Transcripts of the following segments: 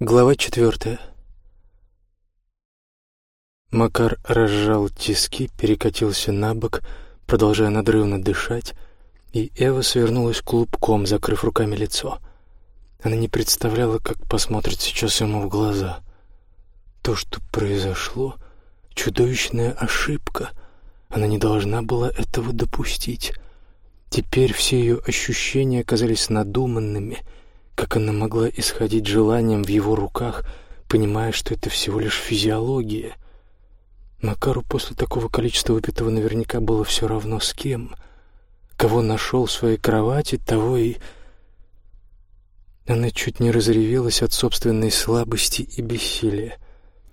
Глава четвертая. Макар разжал тиски, перекатился на бок, продолжая надрывно дышать, и Эва свернулась клубком, закрыв руками лицо. Она не представляла, как посмотрит сейчас ему в глаза. То, что произошло, чудовищная ошибка. Она не должна была этого допустить. Теперь все ее ощущения казались надуманными — как она могла исходить желанием в его руках, понимая, что это всего лишь физиология? Макару после такого количества выпитого наверняка было все равно с кем. Кого нашел в своей кровати, того и... Она чуть не разревелась от собственной слабости и бессилия.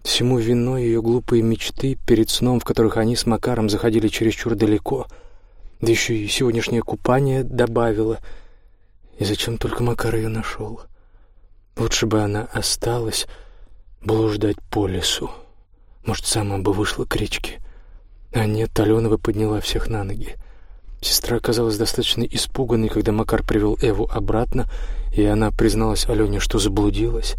Всему виной ее глупые мечты перед сном, в которых они с Макаром заходили чересчур далеко. Да еще и сегодняшнее купание добавило — и зачем только Макар ее нашел? Лучше бы она осталась блуждать по лесу. Может, сама бы вышла к речке. А нет, Алена бы подняла всех на ноги. Сестра оказалась достаточно испуганной, когда Макар привел Эву обратно, и она призналась Алене, что заблудилась.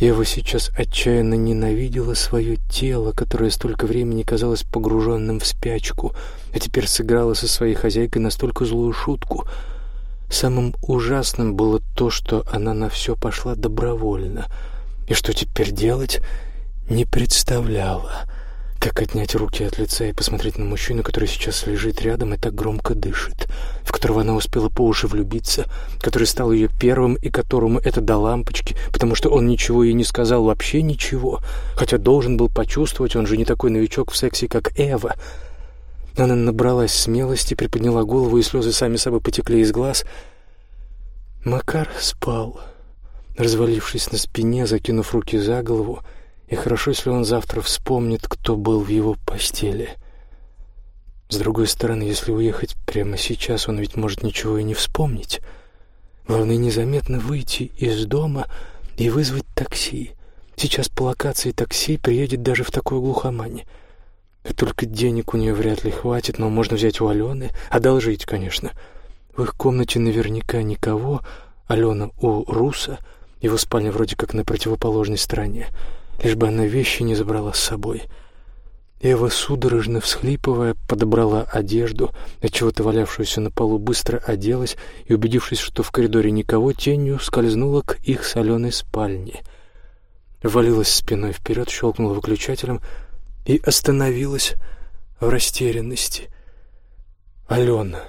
Ева сейчас отчаянно ненавидела свое тело, которое столько времени казалось погруженным в спячку, а теперь сыграла со своей хозяйкой настолько злую шутку — Самым ужасным было то, что она на все пошла добровольно, и что теперь делать не представляла. Как отнять руки от лица и посмотреть на мужчину, который сейчас лежит рядом и так громко дышит, в которого она успела по уши влюбиться, который стал ее первым и которому это до лампочки, потому что он ничего ей не сказал, вообще ничего, хотя должен был почувствовать, он же не такой новичок в сексе, как Эва — она набралась смелости, приподняла голову, и слезы сами собой потекли из глаз. Макар спал, развалившись на спине, закинув руки за голову, и хорошо, если он завтра вспомнит, кто был в его постели. С другой стороны, если уехать прямо сейчас, он ведь может ничего и не вспомнить. Главное, незаметно выйти из дома и вызвать такси. Сейчас по локации такси приедет даже в такой глухомане — и только денег у нее вряд ли хватит, но можно взять у Алены, одолжить, конечно. В их комнате наверняка никого, Алена у Руса, его спальня вроде как на противоположной стороне, лишь бы она вещи не забрала с собой. Эва, судорожно всхлипывая, подобрала одежду, отчего-то валявшуюся на полу, быстро оделась и, убедившись, что в коридоре никого, тенью скользнула к их соленой спальне. Валилась спиной вперед, щелкнула выключателем — и остановилась в растерянности. Алена,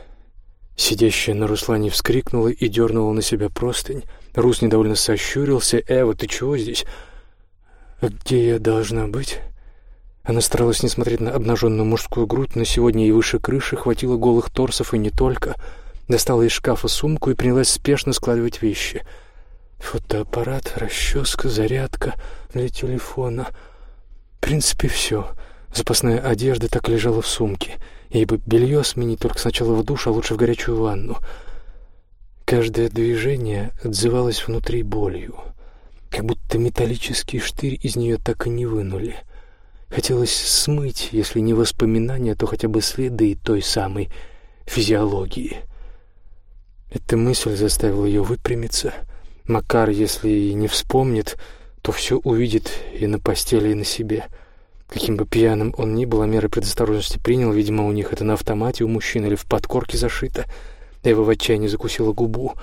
сидящая на Руслане, вскрикнула и дернула на себя простынь. Рус недовольно сощурился. «Эва, ты чего здесь?» «А где я должна быть?» Она старалась не смотреть на обнаженную мужскую грудь, но сегодня и выше крыши хватило голых торсов и не только. Достала из шкафа сумку и принялась спешно складывать вещи. Фотоаппарат, расческа, зарядка для телефона — в принципе, все. Запасная одежда так лежала в сумке. Ей бы белье сменить только сначала в душ, а лучше в горячую ванну. Каждое движение отзывалось внутри болью, как будто металлический штырь из нее так и не вынули. Хотелось смыть, если не воспоминания, то хотя бы следы той самой физиологии. Эта мысль заставила ее выпрямиться. Макар, если и не вспомнит, то все увидит и на постели, и на себе. Каким бы пьяным он ни был, а меры предосторожности принял, видимо, у них это на автомате у мужчин или в подкорке зашито. Эва в отчаянии закусила губу.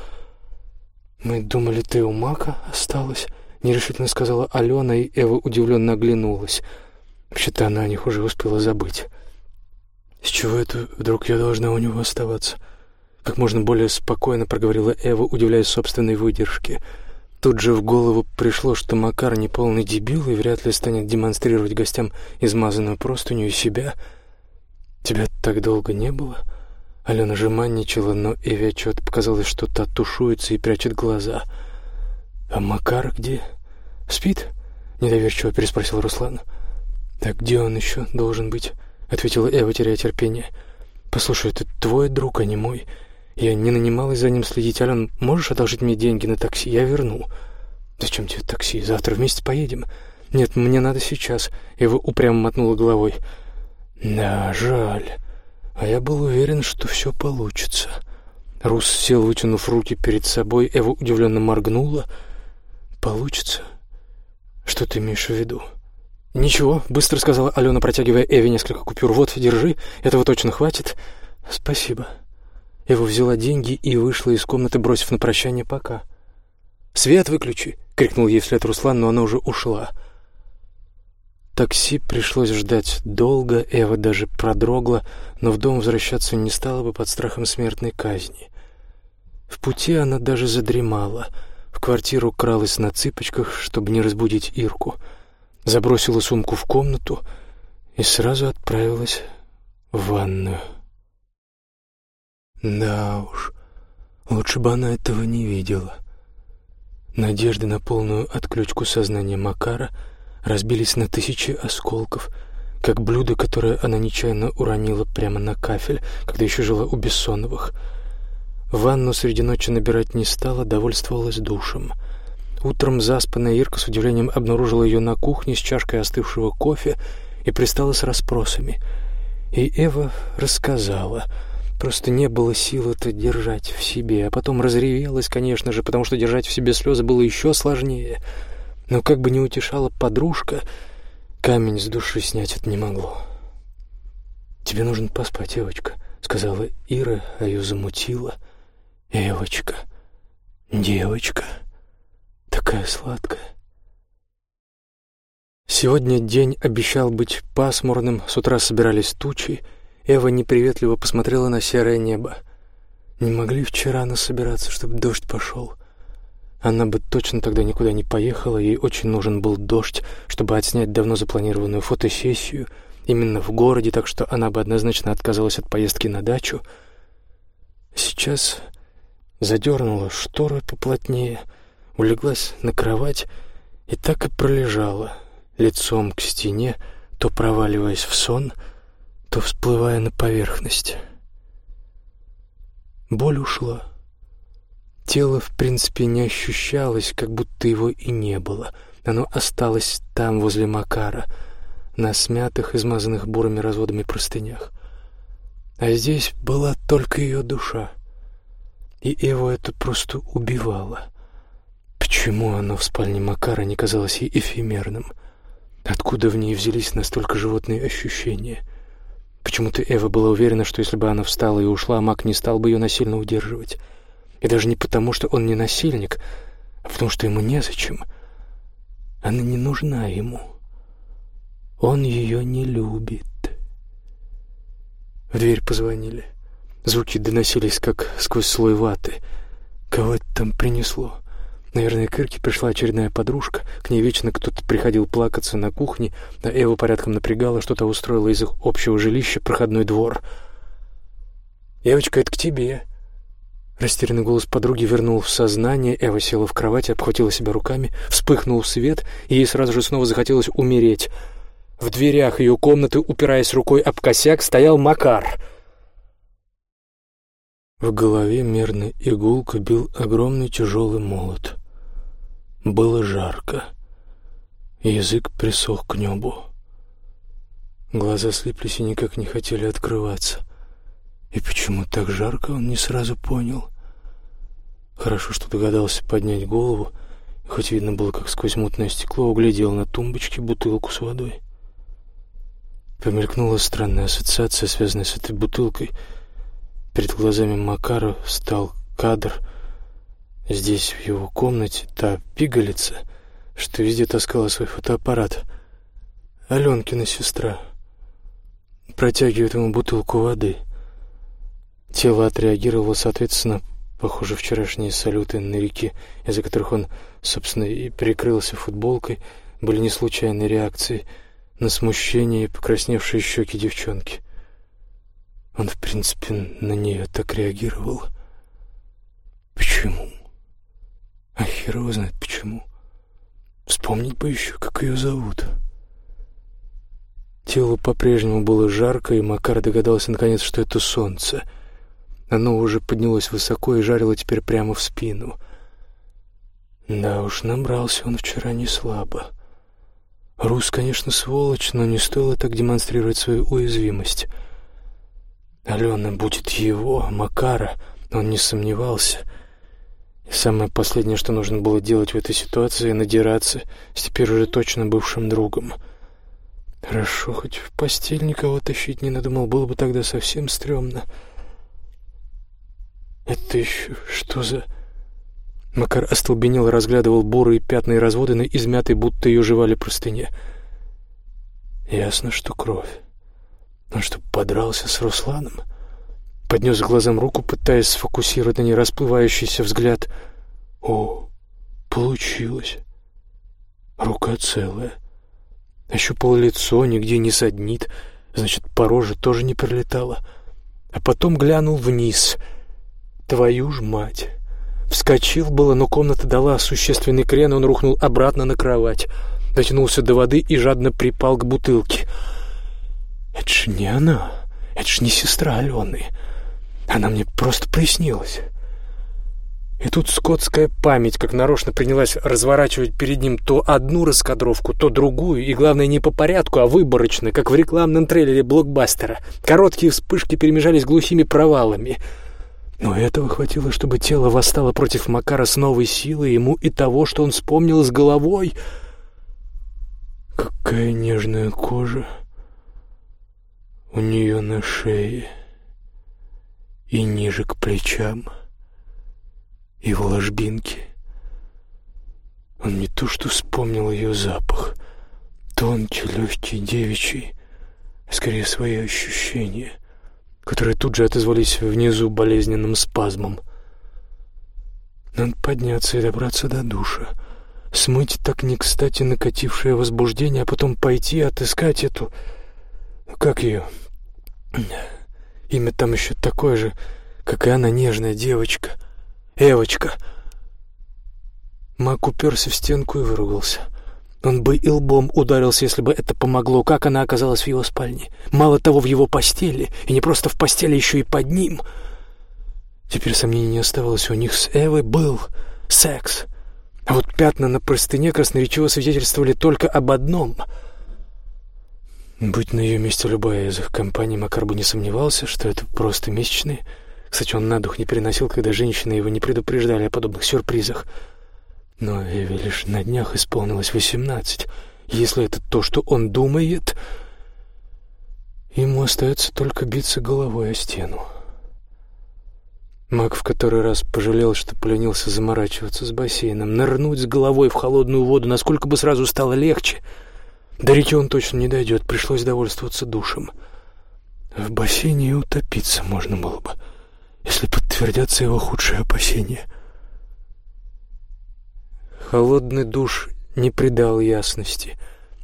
«Мы думали, ты у Мака осталась», — нерешительно сказала Алена, и Эва удивленно оглянулась. Вообще-то она о них уже успела забыть. «С чего это вдруг я должна у него оставаться?» Как можно более спокойно проговорила Эва, удивляясь собственной выдержке — Тут же в голову пришло, что Макар не полный дебил и вряд ли станет демонстрировать гостям измазанную простыню себя. «Тебя так долго не было?» Алена же манничала, но Эви отчет показалось, что та тушуется и прячет глаза. «А Макар где? Спит?» — недоверчиво переспросил Руслан. «Так где он еще должен быть?» — ответила Эва, теряя терпение. «Послушай, это твой друг, а не мой. Я не нанималась за ним следить. Ален, можешь одолжить мне деньги на такси? Я верну. Зачем тебе такси? Завтра вместе поедем. Нет, мне надо сейчас. Ева упрямо мотнула головой. Да, жаль. А я был уверен, что все получится. Рус сел, вытянув руки перед собой. Эва удивленно моргнула. получится? Что ты имеешь в виду?» «Ничего», — быстро сказала Алена, протягивая Эве несколько купюр. «Вот, держи, этого точно хватит». «Спасибо». Эва взяла деньги и вышла из комнаты, бросив на прощание «пока». «Свет выключи!» — крикнул ей вслед Руслан, но она уже ушла. Такси пришлось ждать долго, Эва даже продрогла, но в дом возвращаться не стала бы под страхом смертной казни. В пути она даже задремала. В квартиру кралась на цыпочках, чтобы не разбудить Ирку. Забросила сумку в комнату и сразу отправилась в ванную. Да уж, лучше бы она этого не видела. Надежды на полную отключку сознания Макара разбились на тысячи осколков, как блюдо, которое она нечаянно уронила прямо на кафель, когда еще жила у Бессоновых. Ванну среди ночи набирать не стала, довольствовалась душем. Утром заспанная Ирка с удивлением обнаружила ее на кухне с чашкой остывшего кофе и пристала с расспросами. И Эва рассказала — Просто не было сил это держать в себе, а потом разревелась, конечно же, потому что держать в себе слезы было еще сложнее. Но как бы ни утешала подружка, камень с души снять это не могло. «Тебе нужно поспать, девочка», — сказала Ира, а ее замутила. «Девочка, девочка, такая сладкая». Сегодня день обещал быть пасмурным, с утра собирались тучи, Эва неприветливо посмотрела на серое небо. Не могли вчера насобираться, чтобы дождь пошел. Она бы точно тогда никуда не поехала, ей очень нужен был дождь, чтобы отснять давно запланированную фотосессию именно в городе, так что она бы однозначно отказалась от поездки на дачу. Сейчас задернула шторы поплотнее, улеглась на кровать и так и пролежала, лицом к стене, то проваливаясь в сон — всплывая на поверхность. Боль ушла. Тело, в принципе, не ощущалось, как будто его и не было. Оно осталось там, возле Макара, на смятых, измазанных бурыми разводами простынях. А здесь была только ее душа. И его это просто убивало. Почему оно в спальне Макара не казалось ей эфемерным? Откуда в ней взялись настолько животные ощущения — Почему-то Эва была уверена, что если бы она встала и ушла, Мак не стал бы ее насильно удерживать. И даже не потому, что он не насильник, а потому что ему незачем. Она не нужна ему. Он ее не любит. В дверь позвонили. Звуки доносились, как сквозь слой ваты. Кого это там принесло? Наверное, к Ирке пришла очередная подружка. К ней вечно кто-то приходил плакаться на кухне, а Эва порядком напрягала, что-то устроила из их общего жилища проходной двор. «Девочка, это к тебе!» Растерянный голос подруги вернул в сознание, Эва села в кровати, обхватила себя руками, вспыхнул свет, и ей сразу же снова захотелось умереть. В дверях ее комнаты, упираясь рукой об косяк, стоял Макар — в голове мерно игулка бил огромный тяжелый молот. Было жарко. Язык присох к небу. Глаза слиплись и никак не хотели открываться. И почему так жарко, он не сразу понял. Хорошо, что догадался поднять голову, и хоть видно было, как сквозь мутное стекло углядел на тумбочке бутылку с водой. Помелькнула странная ассоциация, связанная с этой бутылкой. Перед глазами Макара встал кадр — Здесь, в его комнате, та пигалица, что везде таскала свой фотоаппарат. Аленкина сестра. Протягивает ему бутылку воды. Тело отреагировало соответственно, похоже, вчерашние салюты на реке, из-за которых он, собственно, и прикрылся футболкой, были не случайной реакцией на смущение и покрасневшие щеки девчонки. Он, в принципе, на нее так реагировал. Почему? Хер знает почему. Вспомнить бы еще, как ее зовут. Телу по-прежнему было жарко, и Макар догадался наконец, что это солнце. Оно уже поднялось высоко и жарило теперь прямо в спину. Да уж, набрался он вчера не слабо. Рус, конечно, сволочь, но не стоило так демонстрировать свою уязвимость. Алена будет его, Макара, он не сомневался — И самое последнее, что нужно было делать в этой ситуации, надираться с теперь уже точно бывшим другом. Хорошо, хоть в постель никого тащить не надумал, было бы тогда совсем стрёмно. Это еще что за... Макар остолбенел, разглядывал бурые пятна и разводы на измятой, будто ее жевали простыне. Ясно, что кровь. Он что, подрался с Русланом? Поднес глазам руку, пытаясь сфокусировать на ней расплывающийся взгляд. О, получилось. Рука целая. Ощупал лицо, нигде не саднит, значит, по роже тоже не прилетало. А потом глянул вниз. Твою ж мать! Вскочил было, но комната дала существенный крен, он рухнул обратно на кровать. Дотянулся до воды и жадно припал к бутылке. «Это ж не она, это ж не сестра Алены. Она мне просто приснилась». И тут скотская память, как нарочно принялась разворачивать перед ним то одну раскадровку, то другую, и, главное, не по порядку, а выборочно, как в рекламном трейлере блокбастера. Короткие вспышки перемежались глухими провалами — но этого хватило, чтобы тело восстало против Макара с новой силой, ему и того, что он вспомнил с головой. Какая нежная кожа у нее на шее и ниже к плечам, и в ложбинке. Он не то что вспомнил ее запах, тонкий, легкий, девичий, а скорее свои ощущения — которые тут же отозвались внизу болезненным спазмом. Надо подняться и добраться до душа, смыть так не кстати накатившее возбуждение, а потом пойти отыскать эту... Как ее? Имя там еще такое же, как и она, нежная девочка. Эвочка. Мак уперся в стенку и выругался. — он бы и лбом ударился, если бы это помогло. Как она оказалась в его спальне? Мало того, в его постели, и не просто в постели, еще и под ним. Теперь сомнений не оставалось. У них с Эвой был секс. А вот пятна на простыне красноречиво свидетельствовали только об одном. Быть на ее месте любая из их компаний, Макар бы не сомневался, что это просто месячные. Кстати, он на дух не переносил, когда женщины его не предупреждали о подобных сюрпризах. Но Эве лишь на днях исполнилось восемнадцать. Если это то, что он думает, ему остается только биться головой о стену. Мак в который раз пожалел, что поленился заморачиваться с бассейном, нырнуть с головой в холодную воду, насколько бы сразу стало легче. До реки он точно не дойдет, пришлось довольствоваться душем. В бассейне утопиться можно было бы, если подтвердятся его худшие опасения — Холодный душ не придал ясности,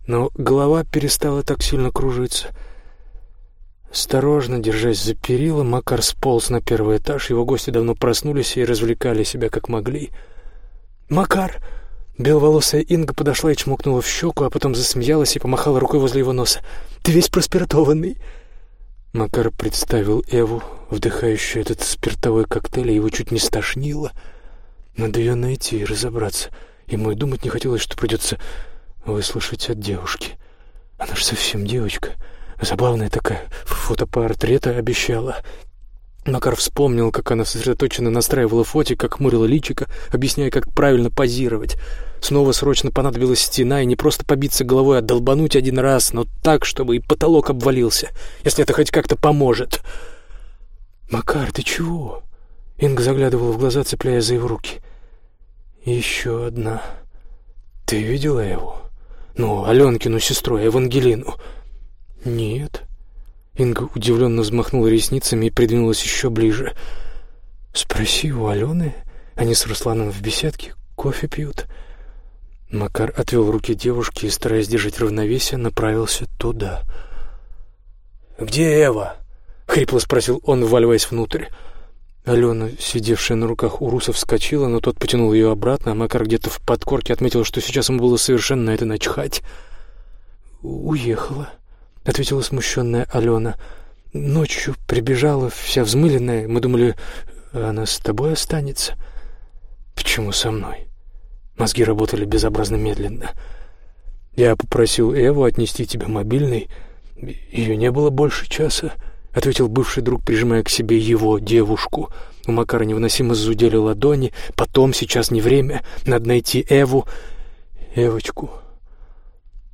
но голова перестала так сильно кружиться. Осторожно, держась за перила, Макар сполз на первый этаж. Его гости давно проснулись и развлекали себя как могли. «Макар!» Беловолосая Инга подошла и чмокнула в щеку, а потом засмеялась и помахала рукой возле его носа. «Ты весь проспиртованный!» Макар представил Эву, вдыхающую этот спиртовой коктейль, и его чуть не стошнило. Надо ее найти и разобраться. Ему и думать не хотелось, что придется выслушать от девушки. Она же совсем девочка. Забавная такая, фотопортрета обещала. Макар вспомнил, как она сосредоточенно настраивала фотик, как хмурила личико, объясняя, как правильно позировать. Снова срочно понадобилась стена, и не просто побиться головой, а долбануть один раз, но так, чтобы и потолок обвалился, если это хоть как-то поможет. «Макар, ты чего?» Инга заглядывала в глаза, цепляя за его руки. «Еще одна. Ты видела его? Ну, Аленкину сестру, Евангелину?» «Нет». Инга удивленно взмахнула ресницами и придвинулась еще ближе. «Спроси у Алены. Они с Русланом в беседке кофе пьют». Макар отвел руки девушки и, стараясь держать равновесие, направился туда. «Где Эва?» — хрипло спросил он, вваливаясь внутрь. Алена, сидевшая на руках у Руса, вскочила, но тот потянул ее обратно, а Макар где-то в подкорке отметил, что сейчас ему было совершенно это начхать. «Уехала», — ответила смущенная Алена. «Ночью прибежала, вся взмыленная. Мы думали, она с тобой останется». «Почему со мной?» Мозги работали безобразно медленно. «Я попросил Эву отнести тебе мобильный. Ее не было больше часа. — ответил бывший друг, прижимая к себе его девушку. У Макара невыносимо зудели ладони. «Потом, сейчас не время. Надо найти Эву. Эвочку».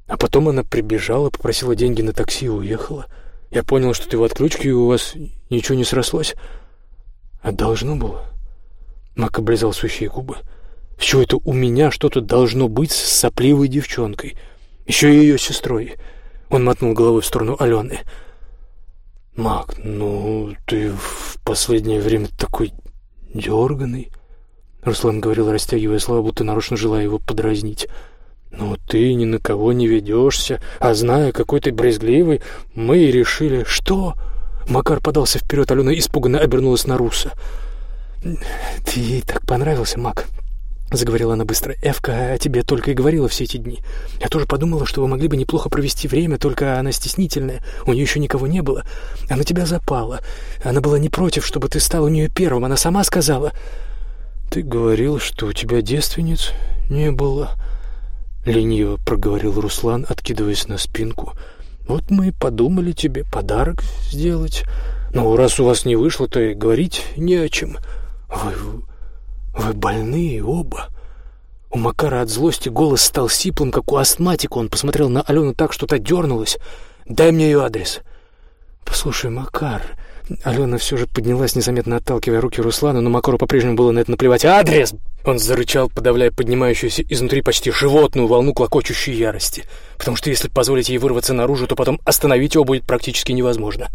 А потом она прибежала, попросила деньги на такси и уехала. Я понял, что ты в отключке, и у вас ничего не срослось. А должно было. Мак облизал сухие губы. Чего это у меня что-то должно быть с сопливой девчонкой? Еще и ее сестрой. Он мотнул головой в сторону Алены. «Мак, ну, ты в последнее время такой дерганый», — Руслан говорил, растягивая слова, будто нарочно желая его подразнить. «Ну, ты ни на кого не ведешься, а зная, какой ты брезгливый, мы и решили...» «Что?» Макар подался вперед, Алена испуганно обернулась на Руса. «Ты ей так понравился, Мак», — заговорила она быстро. «Эвка о тебе только и говорила все эти дни. Я тоже подумала, что вы могли бы неплохо провести время, только она стеснительная, у нее еще никого не было. Она тебя запала. Она была не против, чтобы ты стал у нее первым. Она сама сказала...» «Ты говорил, что у тебя девственниц не было», — лениво проговорил Руслан, откидываясь на спинку. «Вот мы и подумали тебе подарок сделать. Ну, раз у вас не вышло, то и говорить не о чем. Вы «Вы больные оба?» У Макара от злости голос стал сиплым, как у астматика. Он посмотрел на Алену так, что та дернулась. «Дай мне ее адрес». «Послушай, Макар...» Алена все же поднялась, незаметно отталкивая руки Руслана, но Макару по-прежнему было на это наплевать. «Адрес!» Он зарычал, подавляя поднимающуюся изнутри почти животную волну клокочущей ярости. Потому что если позволить ей вырваться наружу, то потом остановить его будет практически невозможно.